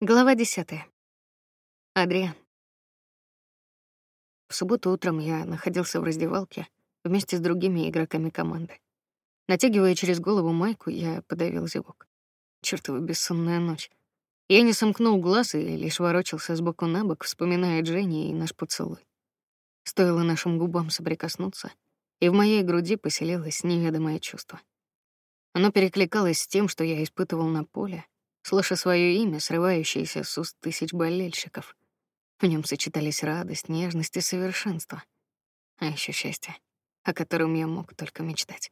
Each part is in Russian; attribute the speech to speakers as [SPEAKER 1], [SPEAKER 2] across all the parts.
[SPEAKER 1] Глава 10. Адриан. В субботу утром я находился в раздевалке вместе с другими игроками команды. Натягивая через голову майку, я подавил зевок. Чёртова бессонная ночь. Я не сомкнул глаз и лишь ворочался с боку на бок, вспоминая Дженни и наш поцелуй. Стоило нашим губам соприкоснуться, и в моей груди поселилось неведомое чувство. Оно перекликалось с тем, что я испытывал на поле, слыша свое имя, срывающееся с уст тысяч болельщиков. В нем сочетались радость, нежность и совершенство. А еще счастье, о котором я мог только мечтать.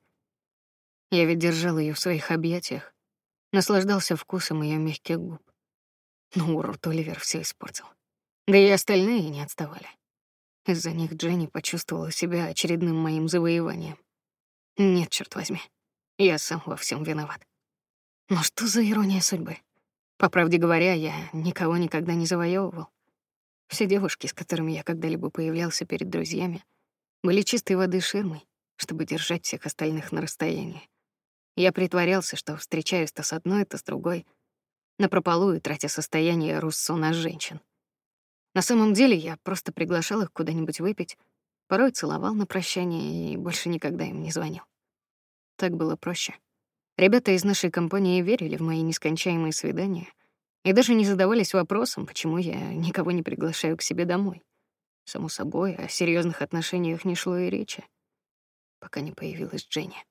[SPEAKER 1] Я ведь держал ее в своих объятиях, наслаждался вкусом ее мягких губ. Но урод Оливер все испортил. Да и остальные не отставали. Из-за них Дженни почувствовала себя очередным моим завоеванием. Нет, черт возьми, я сам во всем виноват. Но что за ирония судьбы? По правде говоря, я никого никогда не завоевывал. Все девушки, с которыми я когда-либо появлялся перед друзьями, были чистой воды ширмой, чтобы держать всех остальных на расстоянии. Я притворялся, что встречаюсь то с одной, то с другой, напропалую тратя состояние Руссо на женщин. На самом деле я просто приглашал их куда-нибудь выпить, порой целовал на прощание и больше никогда им не звонил. Так было проще. Ребята из нашей компании верили в мои нескончаемые свидания и даже не задавались вопросом, почему я никого не приглашаю к себе домой. Само собой, о серьезных отношениях не шло и речи, пока не появилась Дженни.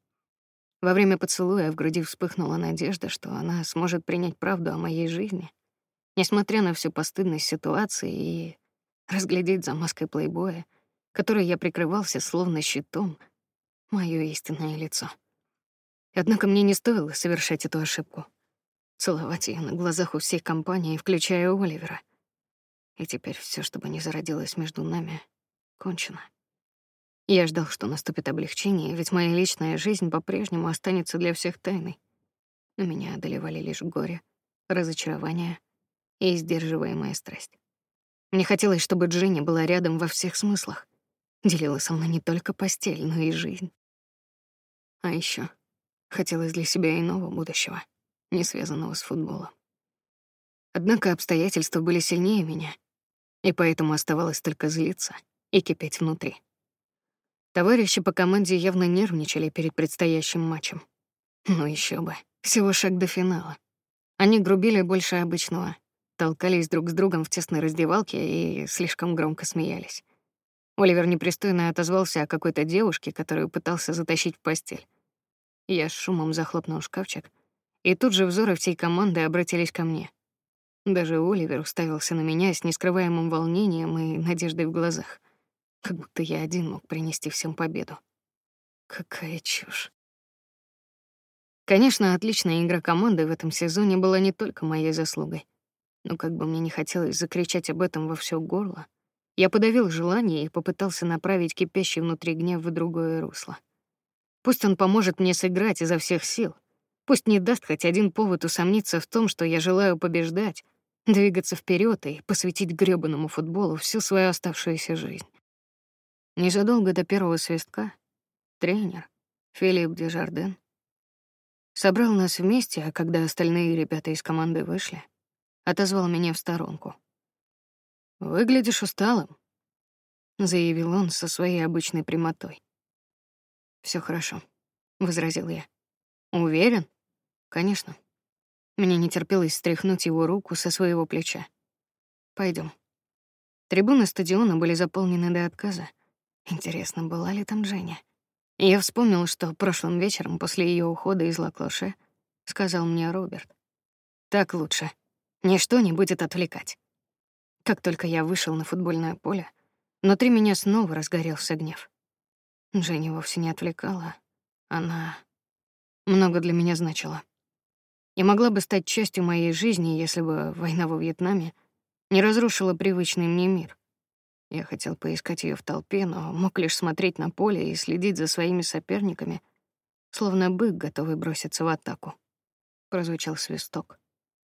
[SPEAKER 1] Во время поцелуя в груди вспыхнула надежда, что она сможет принять правду о моей жизни, несмотря на всю постыдность ситуации и разглядеть за маской плейбоя, которой я прикрывался словно щитом, моё истинное лицо. Однако мне не стоило совершать эту ошибку. Целовать ее на глазах у всей компании, включая Оливера. И теперь все, что бы ни зародилось между нами, кончено. Я ждал, что наступит облегчение, ведь моя личная жизнь по-прежнему останется для всех тайной. Но меня одолевали лишь горе, разочарование и сдерживаемая страсть. Мне хотелось, чтобы Дженни была рядом во всех смыслах, делила со мной не только постель, но и жизнь. А еще Хотелось для себя иного будущего, не связанного с футболом. Однако обстоятельства были сильнее меня, и поэтому оставалось только злиться и кипеть внутри. Товарищи по команде явно нервничали перед предстоящим матчем. Ну еще бы, всего шаг до финала. Они грубили больше обычного, толкались друг с другом в тесной раздевалке и слишком громко смеялись. Оливер непристойно отозвался о какой-то девушке, которую пытался затащить в постель. Я с шумом захлопнул шкафчик, и тут же взоры всей команды обратились ко мне. Даже Оливер уставился на меня с нескрываемым волнением и надеждой в глазах, как будто я один мог принести всем победу. Какая чушь. Конечно, отличная игра команды в этом сезоне была не только моей заслугой. Но как бы мне не хотелось закричать об этом во все горло, я подавил желание и попытался направить кипящий внутри гнев в другое русло. Пусть он поможет мне сыграть изо всех сил. Пусть не даст хоть один повод усомниться в том, что я желаю побеждать, двигаться вперед и посвятить грёбаному футболу всю свою оставшуюся жизнь. Незадолго до первого свистка тренер Филипп Дежарден собрал нас вместе, а когда остальные ребята из команды вышли, отозвал меня в сторонку. «Выглядишь усталым», — заявил он со своей обычной прямотой. Все хорошо, возразил я. Уверен? Конечно. Мне не терпелось стряхнуть его руку со своего плеча. Пойдем. Трибуны стадиона были заполнены до отказа. Интересно, была ли там Женя? Я вспомнил, что прошлым вечером после ее ухода из Лаклоше сказал мне Роберт: "Так лучше. Ничто не будет отвлекать". Как только я вышел на футбольное поле, внутри меня снова разгорелся гнев. Женя вовсе не отвлекала. Она много для меня значила. И могла бы стать частью моей жизни, если бы война во Вьетнаме не разрушила привычный мне мир. Я хотел поискать ее в толпе, но мог лишь смотреть на поле и следить за своими соперниками, словно бык, готовый броситься в атаку. Прозвучал свисток,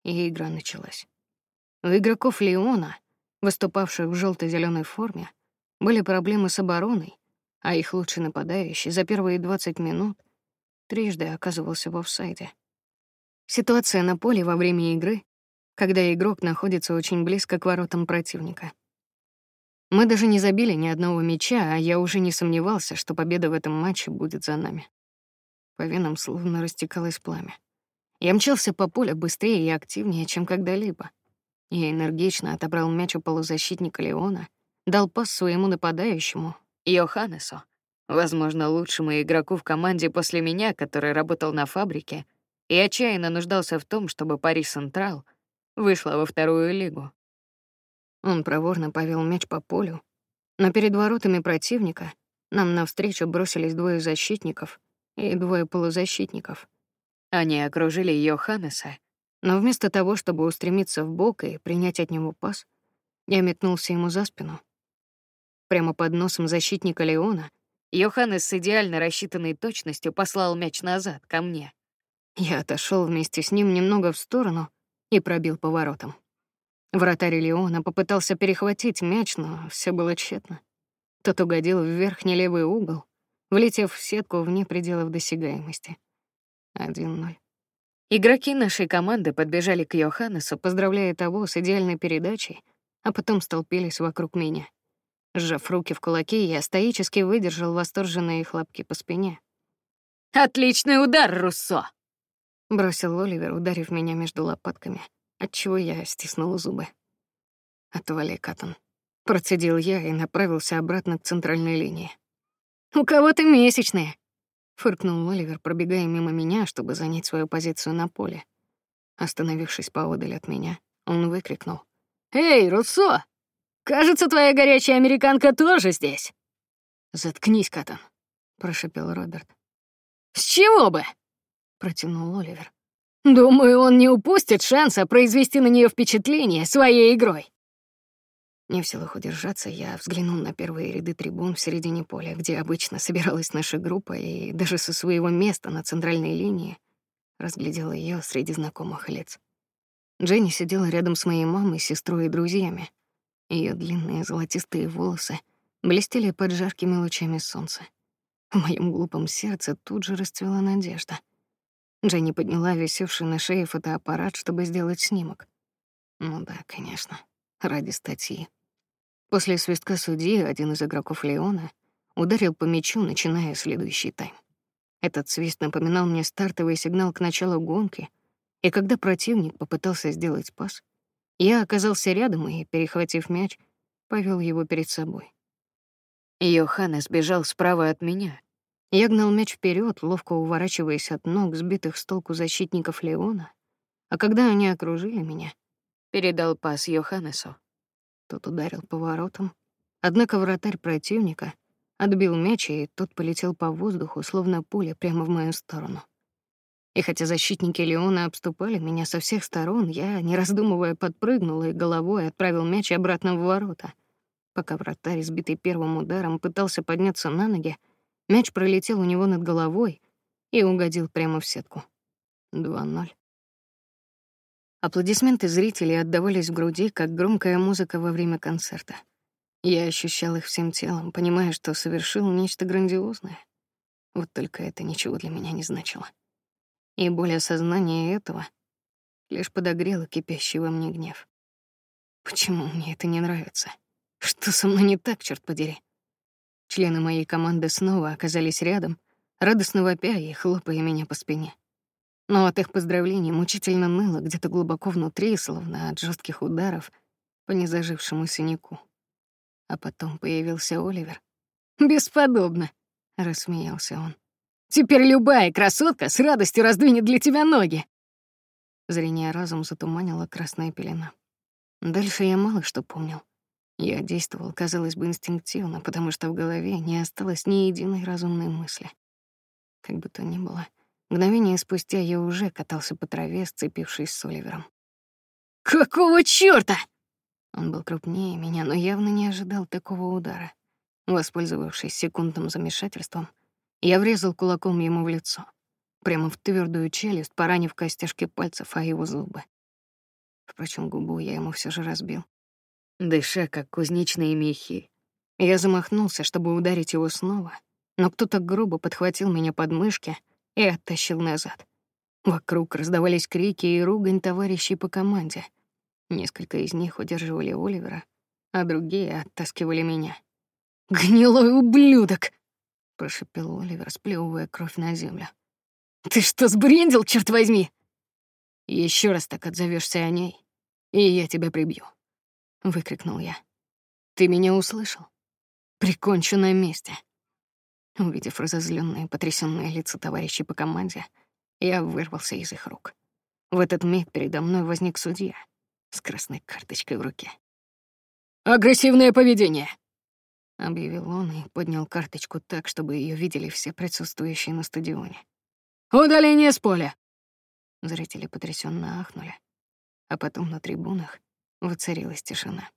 [SPEAKER 1] и игра началась. У игроков Леона, выступавших в желто зеленой форме, были проблемы с обороной, а их лучший нападающий за первые 20 минут трижды оказывался в офсайде. Ситуация на поле во время игры когда игрок находится очень близко к воротам противника. Мы даже не забили ни одного мяча, а я уже не сомневался, что победа в этом матче будет за нами. По венам словно растекалось пламя. Я мчался по полю быстрее и активнее, чем когда-либо. Я энергично отобрал мяч у полузащитника Леона, дал пас своему нападающему, Йоханнесу, возможно, лучшему игроку в команде после меня, который работал на фабрике и отчаянно нуждался в том, чтобы Пари Централ вышла во вторую лигу. Он проворно повел мяч по полю, но перед воротами противника нам навстречу бросились двое защитников и двое полузащитников. Они окружили Йоханнеса, но вместо того, чтобы устремиться в бок и принять от него пас, я метнулся ему за спину. Прямо под носом защитника Леона Йоханнес с идеально рассчитанной точностью послал мяч назад ко мне. Я отошел вместе с ним немного в сторону и пробил поворотом. Вратарь Леона попытался перехватить мяч, но все было тщетно. Тот угодил в верхний левый угол, влетев в сетку вне пределов досягаемости. 1-0. Игроки нашей команды подбежали к Йоханнесу, поздравляя того с идеальной передачей, а потом столпились вокруг меня. Сжав руки в кулаки, я стоически выдержал восторженные хлопки по спине. «Отличный удар, Руссо!» — бросил Оливер, ударив меня между лопатками отчего я стиснула зубы. «Отвали, Катон», — процедил я и направился обратно к центральной линии. «У кого-то месячные», — фыркнул Оливер, пробегая мимо меня, чтобы занять свою позицию на поле. Остановившись поодаль от меня, он выкрикнул. «Эй, Руссо! Кажется, твоя горячая американка тоже здесь!» «Заткнись, Катон», — прошепел Роберт. «С чего бы?» — протянул Оливер. Думаю, он не упустит шанса произвести на нее впечатление своей игрой. Не в силах удержаться, я взглянул на первые ряды трибун в середине поля, где обычно собиралась наша группа, и даже со своего места на центральной линии разглядела ее среди знакомых лиц. Дженни сидела рядом с моей мамой, сестрой и друзьями. Ее длинные золотистые волосы блестели под жаркими лучами солнца. В моем глупом сердце тут же расцвела надежда — Дженни подняла висевший на шее фотоаппарат, чтобы сделать снимок. Ну да, конечно, ради статьи. После свистка судьи один из игроков Леона ударил по мячу, начиная следующий тайм. Этот свист напоминал мне стартовый сигнал к началу гонки, и когда противник попытался сделать пас, я оказался рядом и, перехватив мяч, повел его перед собой. Йоханнес бежал справа от меня, я гнал мяч вперед, ловко уворачиваясь от ног сбитых с толку защитников Леона, а когда они окружили меня, передал пас Йоханнесу. Тот ударил по воротам, однако вратарь противника отбил мяч, и тот полетел по воздуху, словно пуля, прямо в мою сторону. И хотя защитники Леона обступали меня со всех сторон, я, не раздумывая, подпрыгнул и головой отправил мяч обратно в ворота. Пока вратарь, сбитый первым ударом, пытался подняться на ноги, Мяч пролетел у него над головой и угодил прямо в сетку. 2-0. Аплодисменты зрителей отдавались в груди, как громкая музыка во время концерта. Я ощущал их всем телом, понимая, что совершил нечто грандиозное. Вот только это ничего для меня не значило. И боль осознания этого лишь подогрело кипящий во мне гнев. Почему мне это не нравится? Что со мной не так, черт подери? Члены моей команды снова оказались рядом, радостно вопя и хлопая меня по спине. Но от их поздравлений мучительно ныло где-то глубоко внутри, словно от жестких ударов по незажившему синяку. А потом появился Оливер. «Бесподобно!» — рассмеялся он. «Теперь любая красотка с радостью раздвинет для тебя ноги!» Зрение разум затуманила красная пелена. Дальше я мало что помнил. Я действовал, казалось бы, инстинктивно, потому что в голове не осталось ни единой разумной мысли. Как бы то ни было, мгновение спустя я уже катался по траве, сцепившись с Оливером. «Какого чёрта?» Он был крупнее меня, но явно не ожидал такого удара. Воспользовавшись секундным замешательством, я врезал кулаком ему в лицо, прямо в твердую челюсть, поранив костяшки пальцев о его зубы. Впрочем, губу я ему все же разбил дыша, как кузнечные мехи. Я замахнулся, чтобы ударить его снова, но кто-то грубо подхватил меня под мышки и оттащил назад. Вокруг раздавались крики и ругань товарищей по команде. Несколько из них удерживали Оливера, а другие оттаскивали меня. «Гнилой ублюдок!» — прошипел Оливер, сплевывая кровь на землю. «Ты что, сбрендил, черт возьми?» Еще раз так отзовешься о ней, и я тебя прибью», — выкрикнул я. «Ты меня услышал? Прикончу на месте». Увидев разозленные, потрясенные лица товарищей по команде, я вырвался из их рук. В этот миг передо мной возник судья с красной карточкой в руке. «Агрессивное поведение!» — объявил он и поднял карточку так, чтобы ее видели все присутствующие на стадионе. «Удаление с поля!» Зрители потрясенно ахнули, а потом на трибунах воцарилась тишина.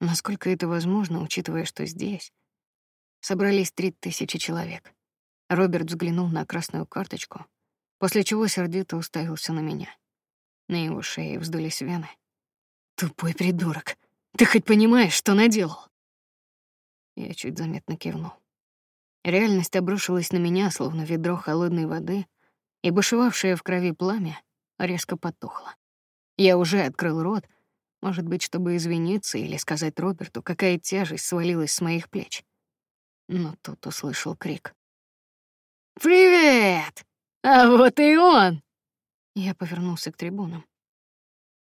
[SPEAKER 1] Насколько это возможно, учитывая, что здесь собрались три тысячи человек. Роберт взглянул на красную карточку, после чего сердито уставился на меня. На его шее вздулись вены. «Тупой придурок! Ты хоть понимаешь, что наделал?» Я чуть заметно кивнул. Реальность обрушилась на меня, словно ведро холодной воды, и бушевавшее в крови пламя резко потухло. Я уже открыл рот, может быть, чтобы извиниться или сказать Роберту, какая тяжесть свалилась с моих плеч. Но тут услышал крик. «Привет! А вот и он!» Я повернулся к трибунам.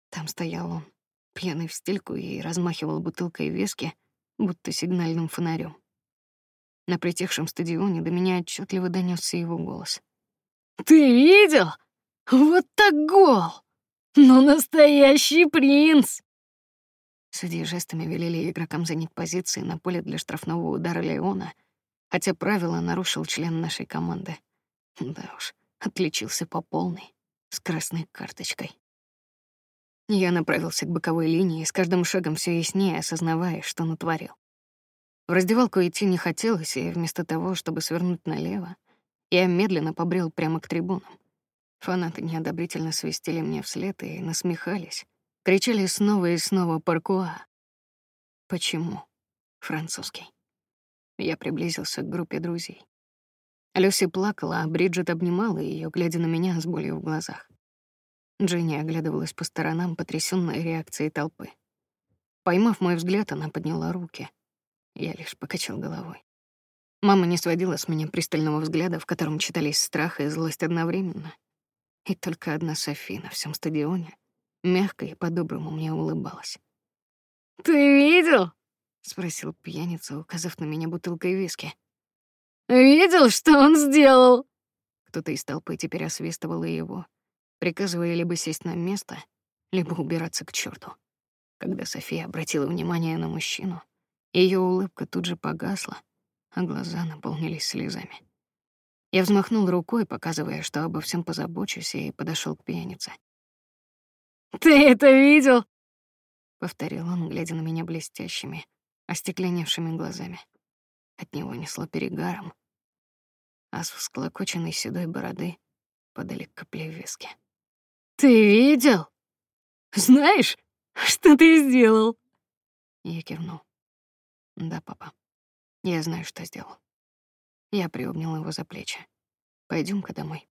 [SPEAKER 1] Там стоял он, пьяный в стельку и размахивал бутылкой виски, будто сигнальным фонарем. На притихшем стадионе до меня отчетливо донесся его голос. Ты видел? Вот так гол! Ну, настоящий принц!» Судьи жестами велели игрокам занять позиции на поле для штрафного удара Леона, хотя правила нарушил член нашей команды. Да уж, отличился по полной, с красной карточкой. Я направился к боковой линии, с каждым шагом все яснее осознавая, что натворил. В раздевалку идти не хотелось, и вместо того, чтобы свернуть налево, я медленно побрел прямо к трибунам. Фанаты неодобрительно свистели мне вслед и насмехались. Кричали снова и снова «Паркуа». Почему? Французский. Я приблизился к группе друзей. Люси плакала, а Бриджит обнимала ее, глядя на меня с болью в глазах. Дженни оглядывалась по сторонам, потрясённой реакцией толпы. Поймав мой взгляд, она подняла руки. Я лишь покачал головой. Мама не сводила с меня пристального взгляда, в котором читались страх и злость одновременно. И только одна Софи на всем стадионе мягко и по-доброму мне улыбалась. «Ты видел?» — спросил пьяница, указав на меня бутылкой виски. «Видел, что он сделал?» Кто-то из толпы теперь освистывал его, приказывая либо сесть на место, либо убираться к черту. Когда София обратила внимание на мужчину, ее улыбка тут же погасла, а глаза наполнились слезами. Я взмахнул рукой, показывая, что обо всем позабочусь, и подошел к пьянице. «Ты это видел?» — повторил он, глядя на меня блестящими, остекленевшими глазами. От него несло перегаром, а с всклокоченной седой бороды подали капли виски. «Ты видел? Знаешь, что ты сделал?» Я кивнул. «Да, папа». Я знаю, что сделал. Я приобнял его за плечи. Пойдем-ка домой.